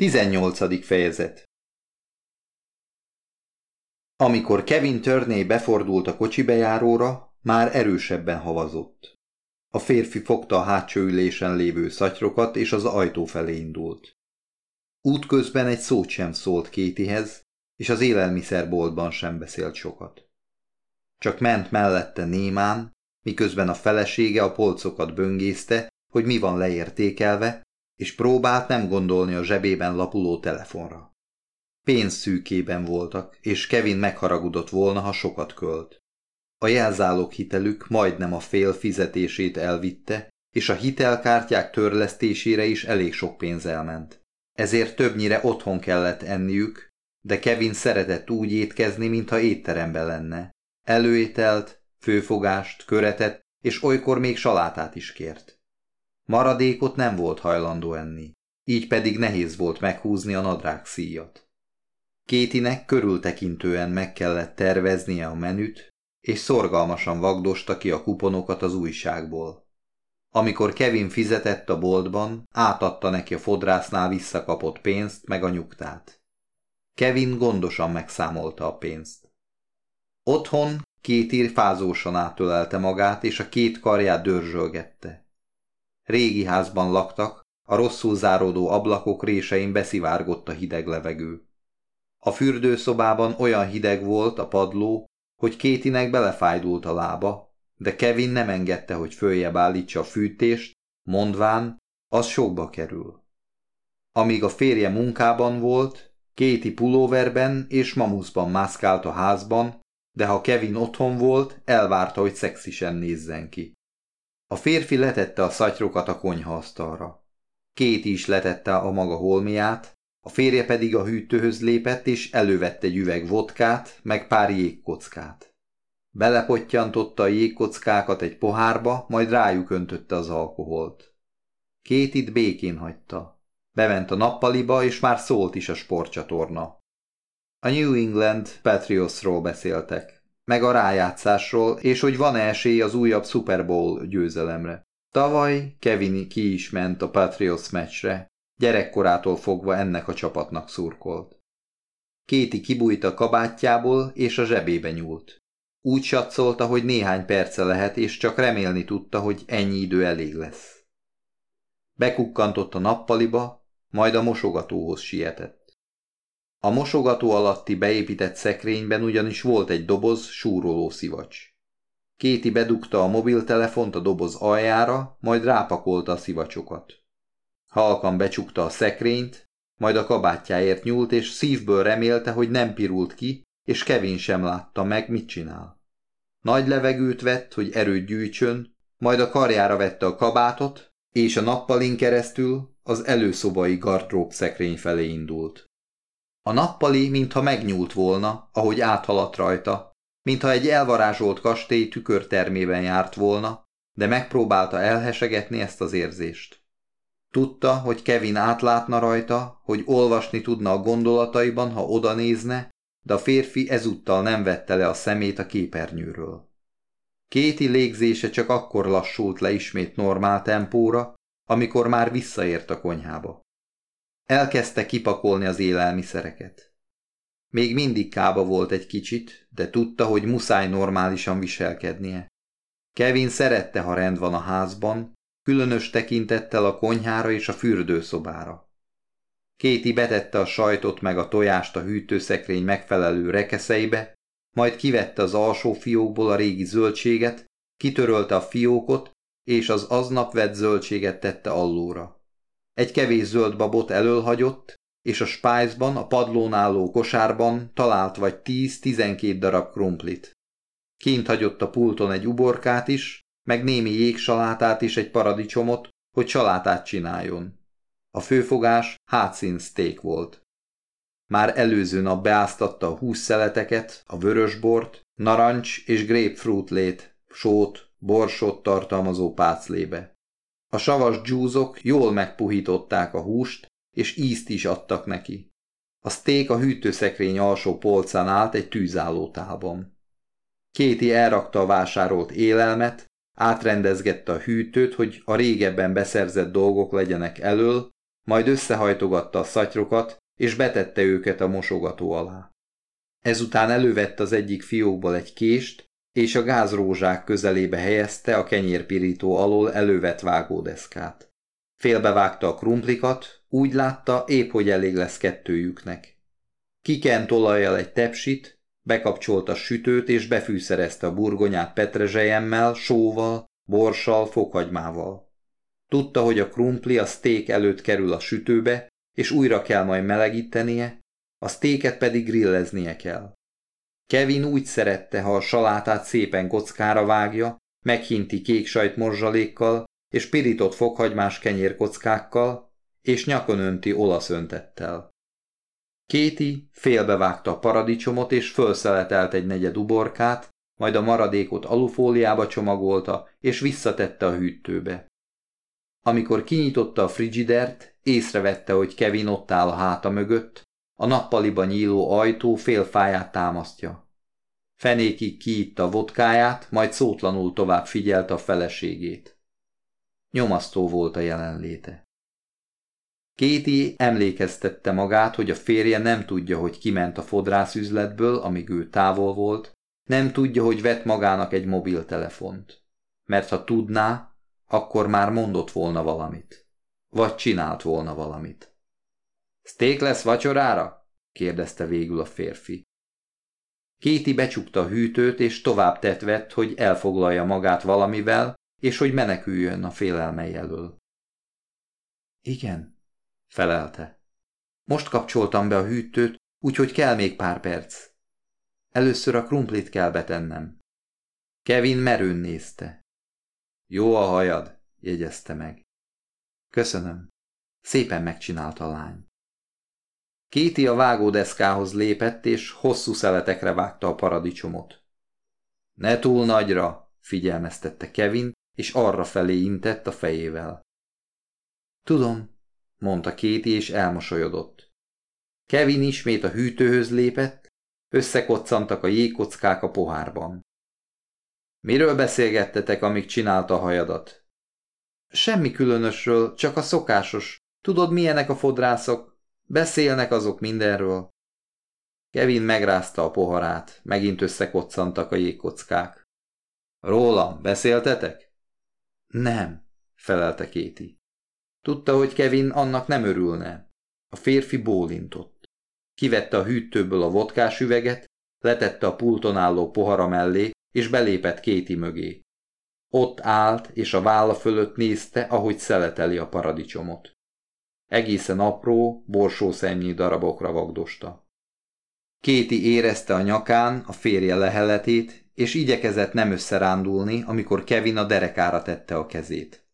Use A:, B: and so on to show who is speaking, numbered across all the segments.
A: 18. fejezet Amikor Kevin Turney befordult a kocsi bejáróra, már erősebben havazott. A férfi fogta a hátsó ülésen lévő szatyrokat, és az ajtó felé indult. Útközben egy szót sem szólt Kétihez, és az élelmiszerboltban sem beszélt sokat. Csak ment mellette némán, miközben a felesége a polcokat böngészte, hogy mi van leértékelve, és próbált nem gondolni a zsebében lapuló telefonra. Pénz szűkében voltak, és Kevin megharagudott volna, ha sokat költ. A jelzálók hitelük majdnem a fél fizetését elvitte, és a hitelkártyák törlesztésére is elég sok pénz elment. Ezért többnyire otthon kellett enniük, de Kevin szeretett úgy étkezni, mintha étteremben lenne. Előételt, főfogást, köretet, és olykor még salátát is kért. Maradékot nem volt hajlandó enni, így pedig nehéz volt meghúzni a nadrág szíjat. Kétinek körültekintően meg kellett terveznie a menüt, és szorgalmasan vagdosta ki a kuponokat az újságból. Amikor Kevin fizetett a boltban, átadta neki a fodrásznál visszakapott pénzt meg a nyugtát. Kevin gondosan megszámolta a pénzt. Otthon ír fázósan átölelte magát, és a két karját dörzsölgette. Régi házban laktak, a rosszul záródó ablakok résein beszivárgott a hideg levegő. A fürdőszobában olyan hideg volt a padló, hogy Kétinek belefájdult a lába, de Kevin nem engedte, hogy följebb állítsa a fűtést, mondván, az sokba kerül. Amíg a férje munkában volt, Kéti pulóverben és mamuszban mászkált a házban, de ha Kevin otthon volt, elvárta, hogy szexisen nézzen ki. A férfi letette a szatyrokat a konyhaasztalra. Két is letette a maga holmiát, a férje pedig a hűtőhöz lépett, és elővette egy üveg vodkát, meg pár jégkockát. Belepottyantotta a jégkockákat egy pohárba, majd rájuk öntötte az alkoholt. Két itt békén hagyta. Bement a nappaliba, és már szólt is a sportcsatorna. A New England Patriotsról beszéltek meg a rájátszásról, és hogy van-e esély az újabb Super Bowl győzelemre. Tavaly Kevin ki is ment a Patriots meccsre, gyerekkorától fogva ennek a csapatnak szurkolt. Kéti kibújt a kabátjából, és a zsebébe nyúlt. Úgy satszolta, hogy néhány perce lehet, és csak remélni tudta, hogy ennyi idő elég lesz. Bekukkantott a nappaliba, majd a mosogatóhoz sietett. A mosogató alatti beépített szekrényben ugyanis volt egy doboz súroló szivacs. Kéti bedugta a mobiltelefont a doboz aljára, majd rápakolta a szivacsokat. Halkan becsukta a szekrényt, majd a kabátjáért nyúlt, és szívből remélte, hogy nem pirult ki, és Kevin sem látta meg, mit csinál. Nagy levegőt vett, hogy erőt gyűjtsön, majd a karjára vette a kabátot, és a nappalin keresztül az előszobai gardrób szekrény felé indult. A nappali, mintha megnyúlt volna, ahogy áthaladt rajta, mintha egy elvarázsolt kastély tükörtermében járt volna, de megpróbálta elhesegetni ezt az érzést. Tudta, hogy Kevin átlátna rajta, hogy olvasni tudna a gondolataiban, ha oda nézne, de a férfi ezúttal nem vette le a szemét a képernyőről. Kéti légzése csak akkor lassult le ismét normál tempóra, amikor már visszaért a konyhába. Elkezdte kipakolni az élelmiszereket. Még mindig kába volt egy kicsit, de tudta, hogy muszáj normálisan viselkednie. Kevin szerette, ha rend van a házban, különös tekintettel a konyhára és a fürdőszobára. Kéti betette a sajtot meg a tojást a hűtőszekrény megfelelő rekeszeibe, majd kivette az alsó fiókból a régi zöldséget, kitörölte a fiókot, és az aznap vett zöldséget tette allóra. Egy kevés zöld babot elölhagyott, és a spájzban, a padlón álló kosárban talált vagy tíz-tizenkét darab krumplit. Kint hagyott a pulton egy uborkát is, meg némi jégsalátát is egy paradicsomot, hogy salátát csináljon. A főfogás hátszín steak volt. Már előző nap beáztatta a hússzeleteket, a vörösbort, narancs és grapefruit lét, sót, borsot tartalmazó páclébe. A savas dzsúzok jól megpuhították a húst, és ízt is adtak neki. A steak a hűtőszekrény alsó polcán állt egy tűzállótálban. Kéti elrakta a vásárolt élelmet, átrendezgette a hűtőt, hogy a régebben beszerzett dolgok legyenek elől, majd összehajtogatta a szatyrokat, és betette őket a mosogató alá. Ezután elővette az egyik fiókból egy kést, és a gázrózsák közelébe helyezte a kenyérpirító alól elővett vágódeszkát. Félbevágta a krumplikat, úgy látta, épp hogy elég lesz kettőjüknek. Kikent olajjal egy tepsit, bekapcsolta a sütőt és befűszerezte a burgonyát petrezselyemmel, sóval, borssal, fokhagymával. Tudta, hogy a krumpli a steak előtt kerül a sütőbe, és újra kell majd melegítenie, a steaket pedig grilleznie kell. Kevin úgy szerette, ha a salátát szépen kockára vágja, meghinti kék sajt morzsalékkal, és pirított fokhagymás kenyérkockákkal, és nyakon önti olasz öntettel. Kéti félbevágta a paradicsomot, és fölszeletelt egy negyed uborkát, majd a maradékot alufóliába csomagolta, és visszatette a hűtőbe. Amikor kinyitotta a frigidert, észrevette, hogy Kevin ott áll a háta mögött, a nappaliba nyíló ajtó fél fáját támasztja. Fenékig a vodkáját, majd szótlanul tovább figyelte a feleségét. Nyomasztó volt a jelenléte. Kéti emlékeztette magát, hogy a férje nem tudja, hogy kiment a fodrászüzletből, amíg ő távol volt, nem tudja, hogy vett magának egy mobiltelefont. Mert ha tudná, akkor már mondott volna valamit. Vagy csinált volna valamit. Steak lesz vacsorára? kérdezte végül a férfi. Kéti becsukta a hűtőt, és tovább tetvett, hogy elfoglalja magát valamivel, és hogy meneküljön a félelmei elől. Igen, felelte. Most kapcsoltam be a hűtőt, úgyhogy kell még pár perc. Először a krumplit kell betennem. Kevin merőn nézte. Jó a hajad, jegyezte meg. Köszönöm. Szépen megcsinálta a lány. Kéti a vágódeszkához lépett, és hosszú szeletekre vágta a paradicsomot. Ne túl nagyra, figyelmeztette Kevin, és arra felé intett a fejével. Tudom, mondta Kéti, és elmosolyodott. Kevin ismét a hűtőhöz lépett, összekoccantak a jégkockák a pohárban. Miről beszélgettetek, amíg csinálta a hajadat? Semmi különösről, csak a szokásos. Tudod, milyenek a fodrászok? Beszélnek azok mindenről. Kevin megrázta a poharát, megint összekoccantak a jégkockák. Rólam, beszéltetek? Nem, felelte Kéti. Tudta, hogy Kevin annak nem örülne. A férfi bólintott. Kivette a hűtőből a vodkás üveget, letette a pulton álló pohara mellé, és belépett Kéti mögé. Ott állt, és a válla fölött nézte, ahogy szeleteli a paradicsomot. Egészen apró, borsószemnyi darabokra vagdosta. Kéti érezte a nyakán a férje leheletét, és igyekezett nem összerándulni, amikor Kevin a derekára tette a kezét.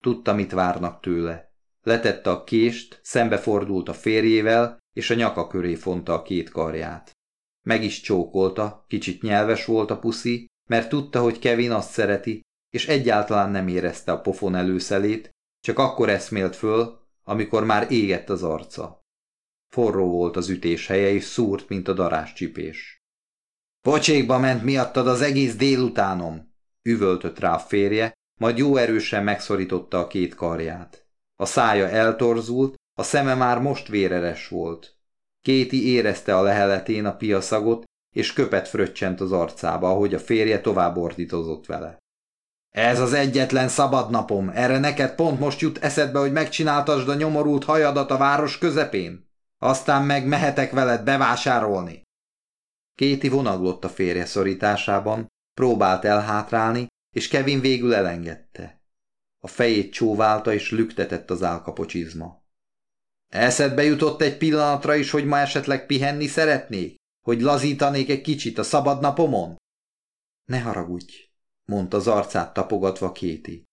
A: Tudta, mit várnak tőle. Letette a kést, szembefordult a férjével, és a nyaka köré fonta a két karját. Meg is csókolta, kicsit nyelves volt a puszi, mert tudta, hogy Kevin azt szereti, és egyáltalán nem érezte a pofon előszelét, csak akkor eszmélt föl, amikor már égett az arca. Forró volt az ütés helye, és szúrt, mint a darás csipés. Pocsékba ment miattad az egész délutánom, üvöltött rá a férje, majd jó erősen megszorította a két karját. A szája eltorzult, a szeme már most véreres volt. Kéti érezte a leheletén a piaszagot, és köpet fröccsent az arcába, ahogy a férje tovább ordítozott vele. Ez az egyetlen szabad napom, erre neked pont most jut eszedbe, hogy megcsináltasd a nyomorult hajadat a város közepén? Aztán meg mehetek veled bevásárolni. Kéti vonaglott a férje szorításában, próbált elhátrálni, és Kevin végül elengedte. A fejét csóválta, és lüktetett az álkapocsizma. Eszedbe jutott egy pillanatra is, hogy ma esetleg pihenni szeretnék? Hogy lazítanék egy kicsit a szabad napomon? Ne haragudj, mondta az arcát tapogatva Kéti.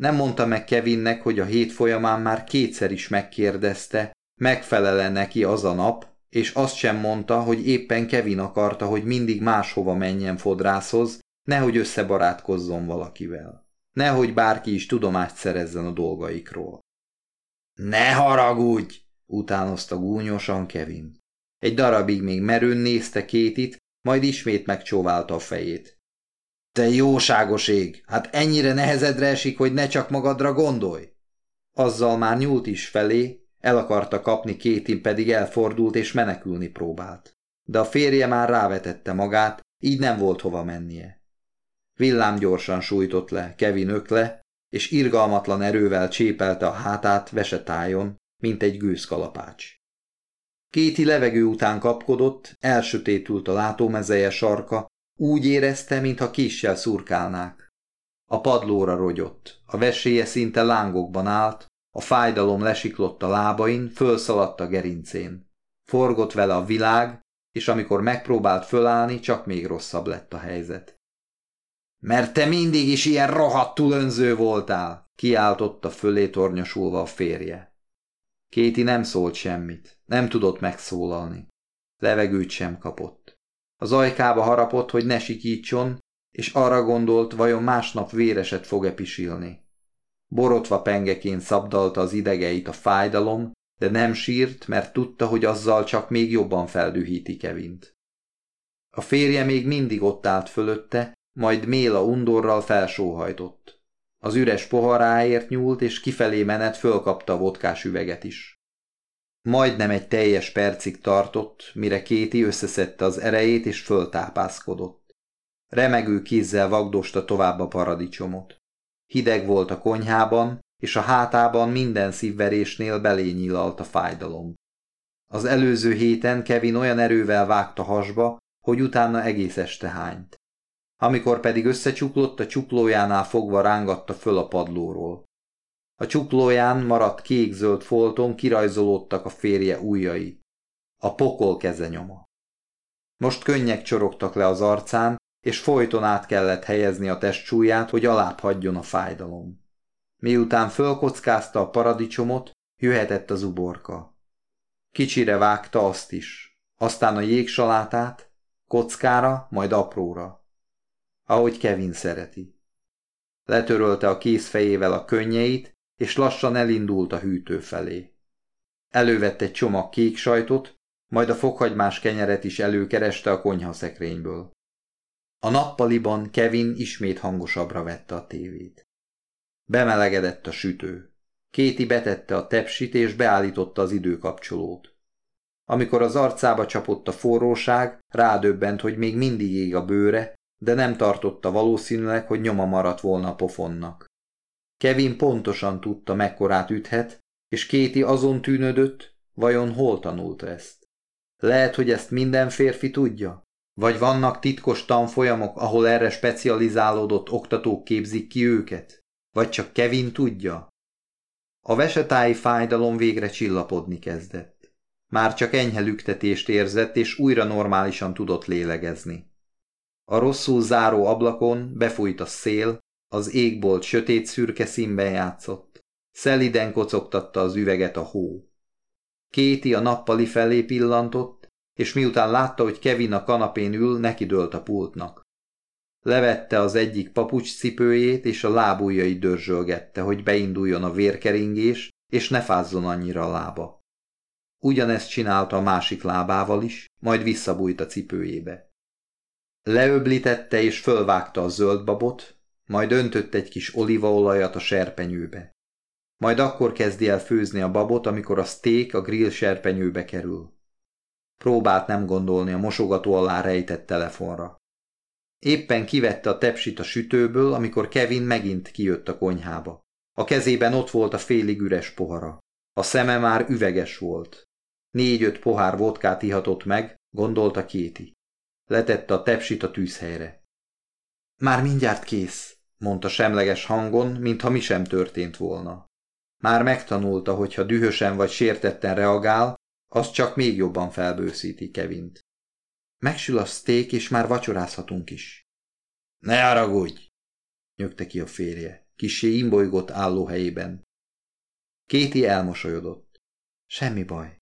A: Nem mondta meg Kevinnek, hogy a hét folyamán már kétszer is megkérdezte, megfelele neki az a nap, és azt sem mondta, hogy éppen Kevin akarta, hogy mindig máshova menjen fodrászhoz, nehogy összebarátkozzon valakivel. Nehogy bárki is tudomást szerezzen a dolgaikról. Ne haragudj! utánozta gúnyosan Kevin. Egy darabig még merőn nézte Kétit, majd ismét megcsóválta a fejét. Te jóságos ég! Hát ennyire nehezedre esik, hogy ne csak magadra gondolj! Azzal már nyúlt is felé, el akarta kapni, Kétin pedig elfordult és menekülni próbált. De a férje már rávetette magát, így nem volt hova mennie. Villám gyorsan sújtott le, Kevin ökle, és irgalmatlan erővel csépelte a hátát vesetájon, mint egy gőzkalapács. Kéti levegő után kapkodott, elsötétült a látómezeje sarka, úgy érezte, mintha kissel szurkálnák. A padlóra rogyott, a veséje szinte lángokban állt, a fájdalom lesiklott a lábain, fölszaladt a gerincén. Forgott vele a világ, és amikor megpróbált fölállni, csak még rosszabb lett a helyzet. Mert te mindig is ilyen rohadtul önző voltál, kiáltotta fölé tornyosulva a férje. Kéti nem szólt semmit, nem tudott megszólalni. Levegőt sem kapott. Az ajkába harapott, hogy ne sikítson, és arra gondolt, vajon másnap véreset fog-e pisilni. Borotva pengeként szabdalta az idegeit a fájdalom, de nem sírt, mert tudta, hogy azzal csak még jobban feldühíti Kevint. A férje még mindig ott állt fölötte, majd Méla undorral felsóhajtott. Az üres poharáért nyúlt, és kifelé menet fölkapta a vodkás üveget is. Majdnem egy teljes percig tartott, mire Kéti összeszedte az erejét, és föltápászkodott. Remegő kézzel vagdosta tovább a paradicsomot. Hideg volt a konyhában, és a hátában minden szívverésnél belényilalt a fájdalom. Az előző héten Kevin olyan erővel vágta hasba, hogy utána egész este hányt. Amikor pedig összecsuklott, a csuklójánál fogva rángatta föl a padlóról. A csuklóján maradt kék-zöld folton kirajzolódtak a férje ujjai. A pokol kezenyoma. Most könnyek csorogtak le az arcán, és folyton át kellett helyezni a testcsúlyát, hogy alább hagyjon a fájdalom. Miután fölkockázta a paradicsomot, jöhetett az uborka. Kicsire vágta azt is, aztán a jégsalátát, kockára, majd apróra. Ahogy Kevin szereti. Letörölte a kézfejével a könnyeit, és lassan elindult a hűtő felé. Elővett egy csomag kék sajtot, majd a fokhagymás kenyeret is előkereste a konyhaszekrényből. A nappaliban Kevin ismét hangosabbra vette a tévét. Bemelegedett a sütő. Kéti betette a tepsit és beállította az időkapcsolót. Amikor az arcába csapott a forróság, rádöbbent, hogy még mindig ég a bőre, de nem tartotta valószínűleg, hogy nyoma maradt volna a pofonnak. Kevin pontosan tudta, mekkorát üthet, és Kéti azon tűnödött, vajon hol tanulta ezt. Lehet, hogy ezt minden férfi tudja? Vagy vannak titkos tanfolyamok, ahol erre specializálódott oktatók képzik ki őket? Vagy csak Kevin tudja? A vesetái fájdalom végre csillapodni kezdett. Már csak enyhe lüktetést érzett, és újra normálisan tudott lélegezni. A rosszul záró ablakon befújt a szél, az égbolt sötét szürke színben játszott. Szeliden kocogtatta az üveget a hó. Kéti a nappali felé pillantott, és miután látta, hogy Kevin a kanapén ül, nekidőlt a pultnak. Levette az egyik papucs cipőjét, és a lábujjai dörzsölgette, hogy beinduljon a vérkeringés, és ne fázzon annyira a lába. Ugyanezt csinálta a másik lábával is, majd visszabújt a cipőjébe. Leöblítette és fölvágta a zöld babot, majd öntött egy kis olívaolajat a serpenyőbe. Majd akkor kezdi el főzni a babot, amikor a steak a grill serpenyőbe kerül. Próbált nem gondolni a mosogató alá rejtett telefonra. Éppen kivette a tepsit a sütőből, amikor Kevin megint kijött a konyhába. A kezében ott volt a félig üres pohara. A szeme már üveges volt. Négy-öt pohár vodkát ihatott meg, gondolta Kéti. Letette a tepsit a tűzhelyre. Már mindjárt kész, mondta semleges hangon, mintha mi sem történt volna. Már megtanulta, hogy ha dühösen vagy sértetten reagál, az csak még jobban felbőszíti Kevint. Megsül a szték, és már vacsorázhatunk is. Ne haragudj! nyögte ki a férje, kisé imbolygott állóhelyében. Kéti elmosolyodott. Semmi baj.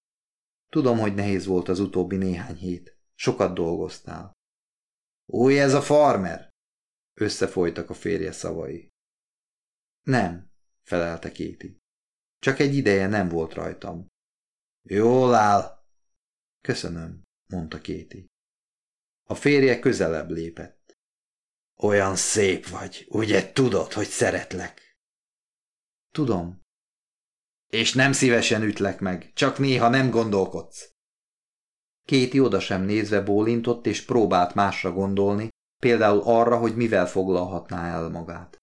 A: Tudom, hogy nehéz volt az utóbbi néhány hét. Sokat dolgoztál. Új ez a farmer? Összefolytak a férje szavai. Nem, felelte Kéti. Csak egy ideje nem volt rajtam. Jól áll. Köszönöm, mondta Kéti. A férje közelebb lépett. Olyan szép vagy, ugye tudod, hogy szeretlek? Tudom. És nem szívesen ütlek meg, csak néha nem gondolkodsz. Kéti oda sem nézve bólintott, és próbált másra gondolni, például arra, hogy mivel foglalhatná el magát.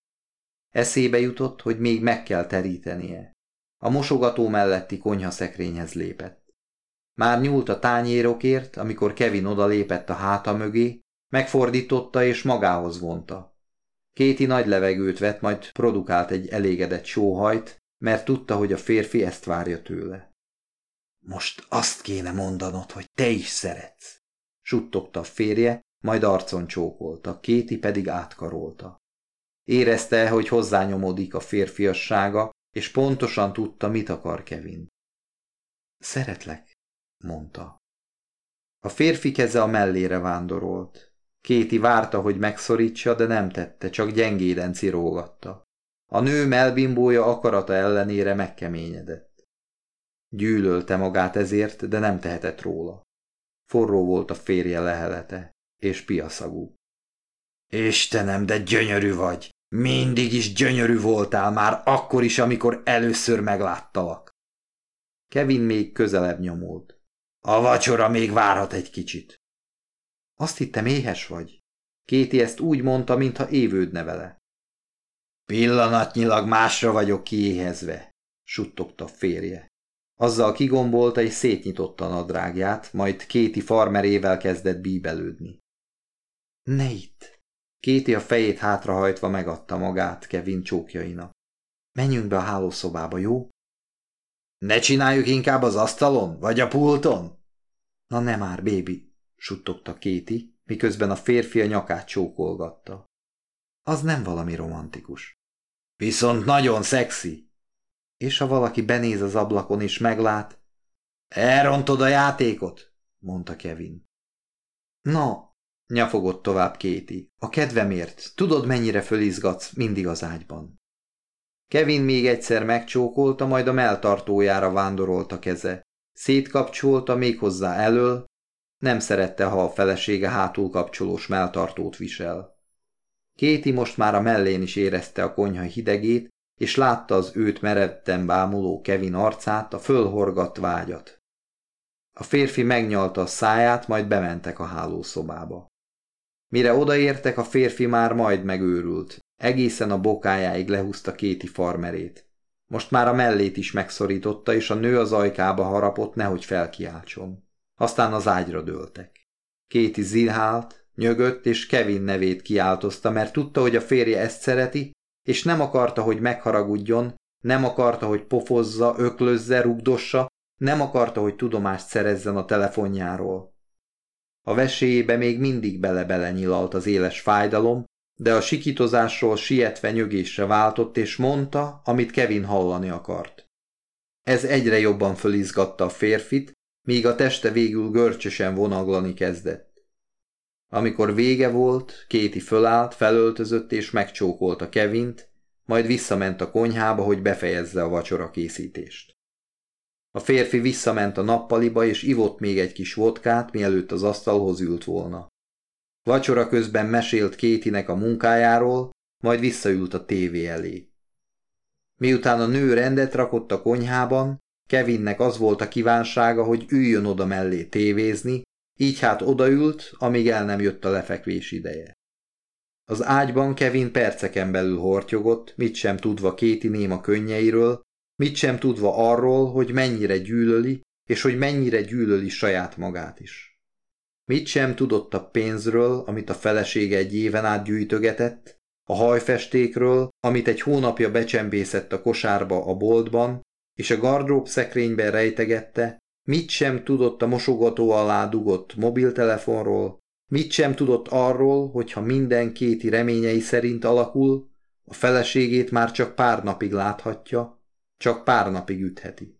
A: Eszébe jutott, hogy még meg kell terítenie. A mosogató melletti konyhaszekrényhez lépett. Már nyúlt a tányérokért, amikor Kevin odalépett a háta mögé, megfordította és magához vonta. Kéti nagy levegőt vett, majd produkált egy elégedett sóhajt, mert tudta, hogy a férfi ezt várja tőle. Most azt kéne mondanod, hogy te is szeretsz, suttogta a férje, majd arcon csókolta, Kéti pedig átkarolta. Érezte, hogy hozzányomodik a férfiassága, és pontosan tudta, mit akar Kevin. Szeretlek, mondta. A férfi keze a mellére vándorolt. Kéti várta, hogy megszorítsa, de nem tette, csak gyengéden cirógatta. A nő melbimbója akarata ellenére megkeményedett. Gyűlölte magát ezért, de nem tehetett róla. Forró volt a férje lehelete, és piaszagú. Istenem, de gyönyörű vagy! Mindig is gyönyörű voltál, már akkor is, amikor először megláttalak. Kevin még közelebb nyomult. A vacsora még várhat egy kicsit. Azt hittem éhes vagy. Kéti ezt úgy mondta, mintha évődne vele. Pillanatnyilag másra vagyok kiéhezve, suttogta férje. Azzal kigombolta és szétnyitotta a nadrágját, majd Kéti farmerével kezdett bíbelődni. Ne itt! Kéti a fejét hátrahajtva megadta magát Kevin csókjainak. Menjünk be a hálószobába, jó? Ne csináljuk inkább az asztalon, vagy a pulton? Na nem már, bébi, suttogta Kéti, miközben a férfi a nyakát csókolgatta. Az nem valami romantikus. Viszont nagyon szexi. És ha valaki benéz az ablakon és meglát? Elrontod a játékot, mondta Kevin. Na, Nyafogott tovább Kéti. A kedvemért, tudod mennyire fölizgatsz mindig az ágyban. Kevin még egyszer megcsókolta, majd a melltartójára vándorolt a keze. Szétkapcsolta méghozzá elől, nem szerette, ha a felesége hátul kapcsolós melltartót visel. Kéti most már a mellén is érezte a konyha hidegét, és látta az őt meredten bámuló Kevin arcát, a fölhorgadt vágyat. A férfi megnyalta a száját, majd bementek a hálószobába. Mire odaértek, a férfi már majd megőrült. Egészen a bokájáig lehúzta Kéti farmerét. Most már a mellét is megszorította, és a nő az ajkába harapott, nehogy felkiáltson. Aztán az ágyra dőltek. Kéti zilhált, nyögött, és Kevin nevét kiáltozta, mert tudta, hogy a férje ezt szereti, és nem akarta, hogy megharagudjon, nem akarta, hogy pofozza, öklözze, rugdossa, nem akarta, hogy tudomást szerezzen a telefonjáról. A veséjébe még mindig bele-bele nyilalt az éles fájdalom, de a sikítozásról sietve nyögésre váltott, és mondta, amit Kevin hallani akart. Ez egyre jobban fölizgatta a férfit, míg a teste végül görcsösen vonaglani kezdett. Amikor vége volt, Kéti fölállt, felöltözött és megcsókolta Kevint, majd visszament a konyhába, hogy befejezze a vacsora készítést. A férfi visszament a nappaliba, és ivott még egy kis vodkát, mielőtt az asztalhoz ült volna. Vacsora közben mesélt Kétinek a munkájáról, majd visszaült a tévé elé. Miután a nő rendet rakott a konyhában, Kevinnek az volt a kívánsága, hogy üljön oda mellé tévézni, így hát odaült, amíg el nem jött a lefekvés ideje. Az ágyban Kevin perceken belül hortyogott, mit sem tudva Kéti néma könnyeiről, mit sem tudva arról, hogy mennyire gyűlöli, és hogy mennyire gyűlöli saját magát is. Mit sem tudott a pénzről, amit a felesége egy éven át gyűjtögetett, a hajfestékről, amit egy hónapja becsempészett a kosárba a boltban, és a gardrób szekrényben rejtegette, mit sem tudott a mosogató alá dugott mobiltelefonról, mit sem tudott arról, hogy ha minden kéti reményei szerint alakul, a feleségét már csak pár napig láthatja, csak pár napig ütheti.